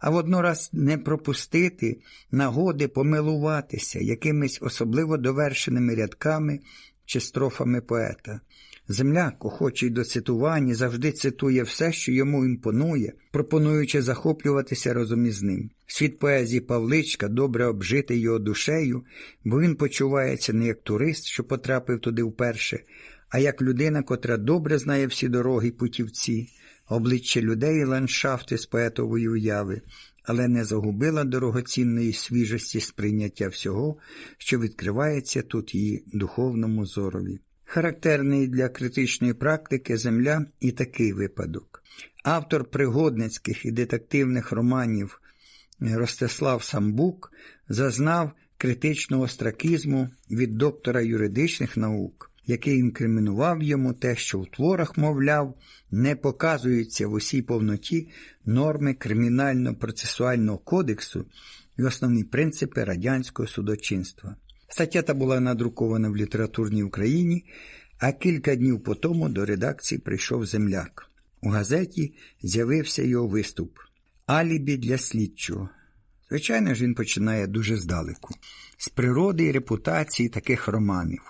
а воднораз не пропустити нагоди помилуватися якимись особливо довершеними рядками чи строфами поета. Земляк, охочий до цитування, завжди цитує все, що йому імпонує, пропонуючи захоплюватися разом із ним. Світ поезії Павличка добре обжитий його душею, бо він почувається не як турист, що потрапив туди вперше, а як людина, котра добре знає всі дороги й путівці, обличчя людей і ландшафти з поетової уяви, але не загубила дорогоцінної свіжості сприйняття всього, що відкривається тут її духовному зорові. Характерний для критичної практики земля і такий випадок. Автор пригодницьких і детективних романів Ростислав Самбук зазнав критичного остракізму від доктора юридичних наук, який інкримінував йому те, що в творах, мовляв, не показуються в усій повноті норми кримінально-процесуального кодексу і основні принципи радянського судочинства. Стаття та була надрукована в літературній Україні, а кілька днів по тому до редакції прийшов земляк. У газеті з'явився його виступ Алібі для слідчого. Звичайно ж, він починає дуже здалеку, з природи і репутації таких романів.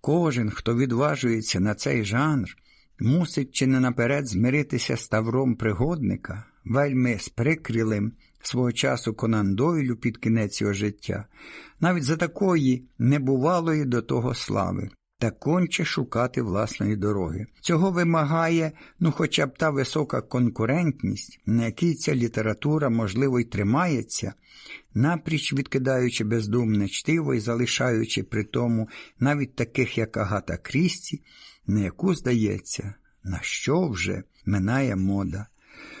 Кожен, хто відважується на цей жанр, мусить чи не наперед змиритися з тавром пригодника, вельми сприкрілим свого часу Конан Дойлю під кінець його життя, навіть за такої небувалої до того слави, та конче шукати власної дороги. Цього вимагає, ну хоча б та висока конкурентність, на якій ця література, можливо, й тримається, напріч відкидаючи бездумне чтиво і залишаючи при тому навіть таких, як Агата Крісті, на яку, здається, на що вже минає мода.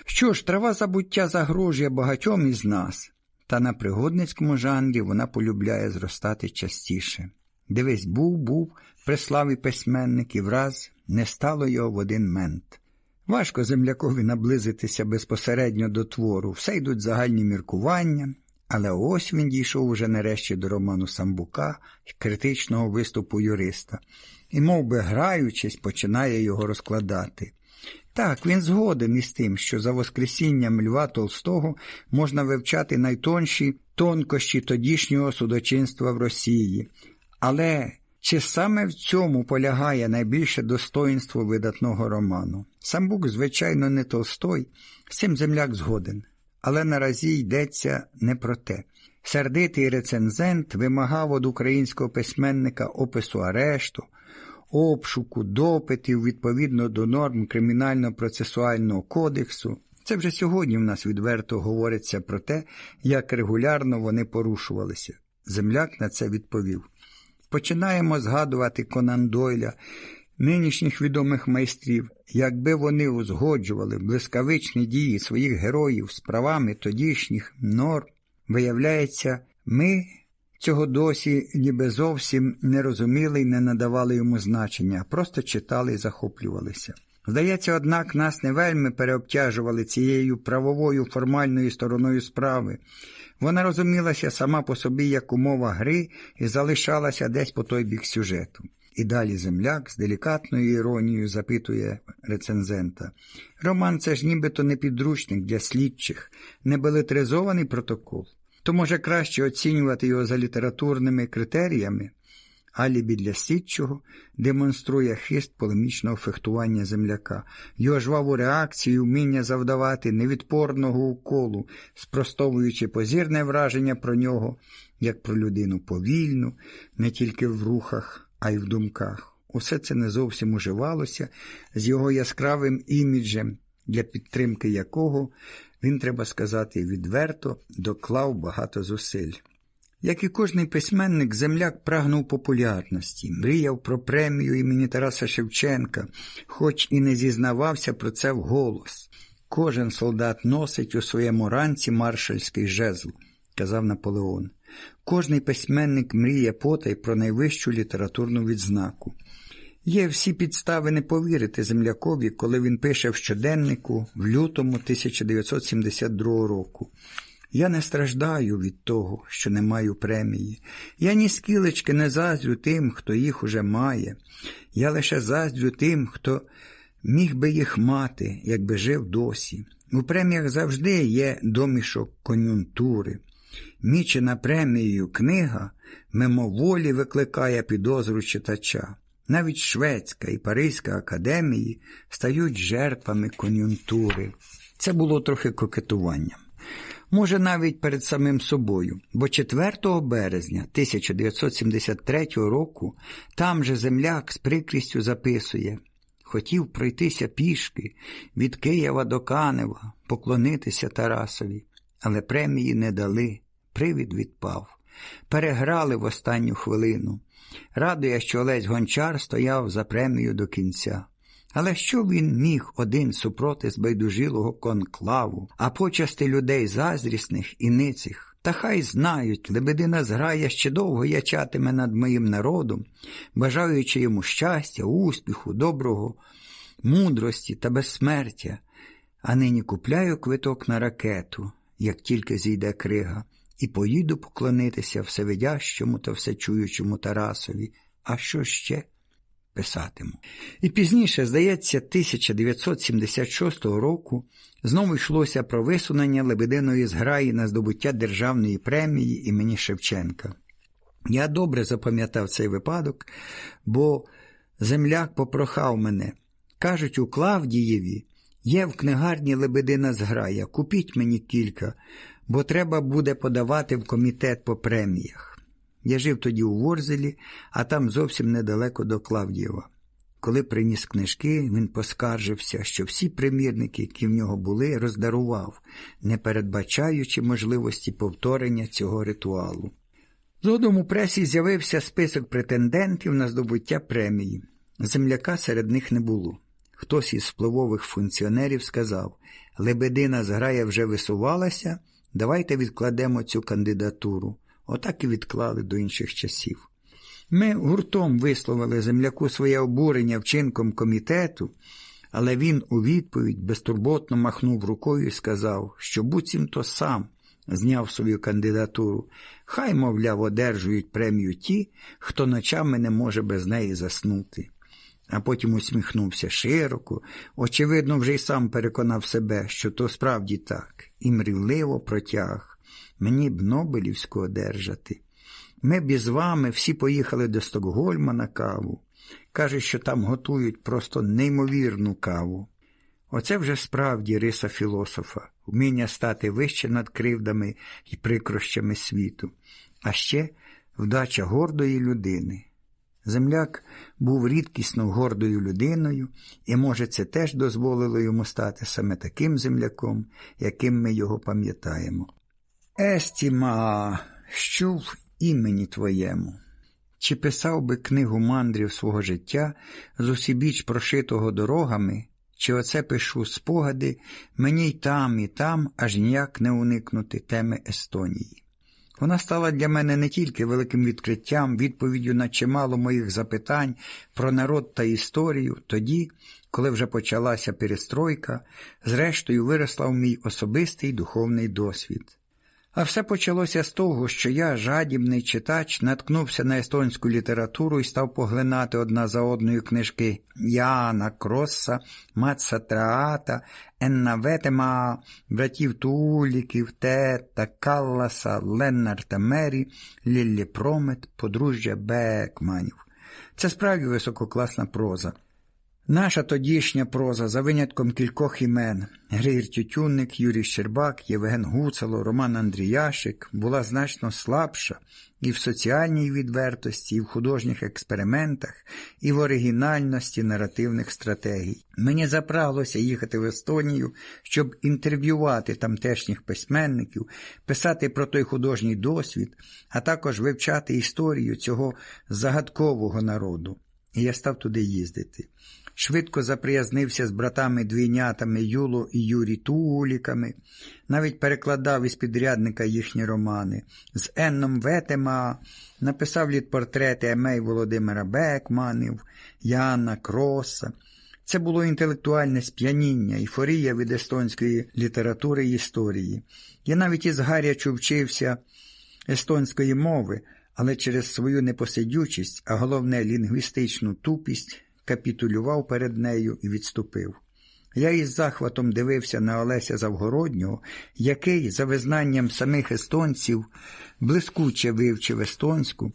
Що ж, трава забуття загрожує багатьом із нас, та на пригодницькому жанрі вона полюбляє зростати частіше. Дивись, був, був, при письменник, і враз не стало його в один мент. Важко землякові наблизитися безпосередньо до твору, все йдуть загальні міркування, але ось він дійшов уже нарешті до роману Самбука і критичного виступу юриста, і, мов би, граючись, починає його розкладати. Так, він згоден із тим, що за Воскресінням Льва Толстого можна вивчати найтонші тонкощі тодішнього судочинства в Росії. Але чи саме в цьому полягає найбільше достоїнство видатного роману? Самбук, звичайно, не Толстой, цим земляк згоден. Але наразі йдеться не про те. Сердитий рецензент вимагав від українського письменника опису арешту, обшуку, допитів відповідно до норм Кримінально-процесуального кодексу. Це вже сьогодні в нас відверто говориться про те, як регулярно вони порушувалися. Земляк на це відповів. Починаємо згадувати Конан Дойля, нинішніх відомих майстрів, якби вони узгоджували блискавичні дії своїх героїв з правами тодішніх норм, виявляється, ми цього досі ніби зовсім не розуміли і не надавали йому значення, просто читали і захоплювалися. Здається, однак нас не вельми переобтяжували цією правовою формальною стороною справи. Вона розумілася сама по собі як умова гри і залишалася десь по той бік сюжету. І далі земляк з делікатною іронією запитує рецензента. Роман це ж нібито не підручник для слідчих, не белетризований протокол. То може краще оцінювати його за літературними критеріями. Алібі для слідчого демонструє хист полемічного фехтування земляка, його жваву реакцію, вміння завдавати невідпорного уколу, спростовуючи позірне враження про нього, як про людину повільну, не тільки в рухах, а й в думках. Усе це не зовсім уживалося з його яскравим іміджем, для підтримки якого він, треба сказати, відверто доклав багато зусиль. Як і кожний письменник, земляк прагнув популярності, мріяв про премію імені Тараса Шевченка, хоч і не зізнавався про це вголос. Кожен солдат носить у своєму ранці маршальський жезл, казав Наполеон. Кожний письменник мріє потай про найвищу літературну відзнаку. Є всі підстави не повірити землякові, коли він пише в щоденнику в лютому 1972 року. Я не страждаю від того, що не маю премії. Я ні скілечки не заздрю тим, хто їх уже має. Я лише заздрю тим, хто міг би їх мати, якби жив досі. У преміях завжди є домішок кон'юнктури. Мічена премією книга мимоволі викликає підозру читача. Навіть Шведська і Паризька академії стають жертвами кон'юнктури. Це було трохи кокетуванням. Може, навіть перед самим собою, бо 4 березня 1973 року там же земляк з прикрістю записує хотів пройтися пішки від Києва до Канева, поклонитися Тарасові, але премії не дали, привід відпав. Переграли в останню хвилину. Радує, що Олесь Гончар стояв за премію до кінця. Але що він міг один супроти збайдужилого конклаву, а почасти людей заздрісних і ницих? Та хай знають, лебедина зграя ще довго ячатиме над моїм народом, бажаючи йому щастя, успіху, доброго, мудрості та безсмертя, а нині купляю квиток на ракету, як тільки зійде крига, і поїду поклонитися всевидящому та всечуючому Тарасові. А що ще? Писатиму. І пізніше, здається, 1976 року знову йшлося про висунення Лебединої зграї на здобуття державної премії імені Шевченка. Я добре запам'ятав цей випадок, бо земляк попрохав мене. Кажуть, у Клавдієві є в книгарні Лебедина зграя. Купіть мені кілька, бо треба буде подавати в комітет по преміях. Я жив тоді у Ворзелі, а там зовсім недалеко до Клавдієва. Коли приніс книжки, він поскаржився, що всі примірники, які в нього були, роздарував, не передбачаючи можливості повторення цього ритуалу. Згодом у пресі з'явився список претендентів на здобуття премії. Земляка серед них не було. Хтось із впливових функціонерів сказав Лебедина зграя вже висувалася, давайте відкладемо цю кандидатуру. Отак і відклали до інших часів. Ми гуртом висловили земляку своє обурення вчинком комітету, але він у відповідь безтурботно махнув рукою і сказав, що буцімто сам зняв свою кандидатуру. Хай, мовляв, одержують премію ті, хто ночами не може без неї заснути. А потім усміхнувся широко, очевидно, вже й сам переконав себе, що то справді так, і мрівливо протяг. Мені б Нобелівську одержати. Ми б із вами всі поїхали до Стокгольма на каву. Каже, що там готують просто неймовірну каву. Оце вже справді риса філософа, вміння стати вище над кривдами і прикрощами світу, а ще вдача гордої людини. Земляк був рідкісно гордою людиною, і, може, це теж дозволило йому стати саме таким земляком, яким ми його пам'ятаємо. Естіма, що в імені твоєму? Чи писав би книгу мандрів свого життя з усібіч прошитого дорогами, чи оце пишу спогади, мені й там, і там аж ніяк не уникнути теми Естонії. Вона стала для мене не тільки великим відкриттям, відповіддю на чимало моїх запитань про народ та історію, тоді, коли вже почалася перестройка, зрештою виросла в мій особистий духовний досвід. А все почалося з того, що я, жадібний читач, наткнувся на естонську літературу і став поглинати одна за одною книжки Яна, Кросса, Матса Траата, Енна Ветема, братів Туліків, Тета, Калласа, Леннарта Мері, Ліллі Промет, подружжя Бекманів. Це справді висококласна проза. Наша тодішня проза за винятком кількох імен Григір Тютюнник, Юрій Щербак, Євген Гуцало, Роман Андріяшик була значно слабша і в соціальній відвертості, і в художніх експериментах, і в оригінальності наративних стратегій. Мені запраглося їхати в Естонію, щоб інтерв'ювати тамтешніх письменників, писати про той художній досвід, а також вивчати історію цього загадкового народу. І я став туди їздити швидко заприязнився з братами-двійнятами Юло і Юрі Туліками, навіть перекладав із підрядника їхні романи. З Енном Ветема написав літпортрети Емей Володимира Бекманів, Яна Кроса. Це було інтелектуальне сп'яніння, ейфорія від естонської літератури і історії. Я навіть із гарячу вчився естонської мови, але через свою непосидючість, а головне лінгвістичну тупість капітулював перед нею і відступив. Я із захватом дивився на Олеся Завгороднього, який, за визнанням самих естонців, блискуче вивчив естонську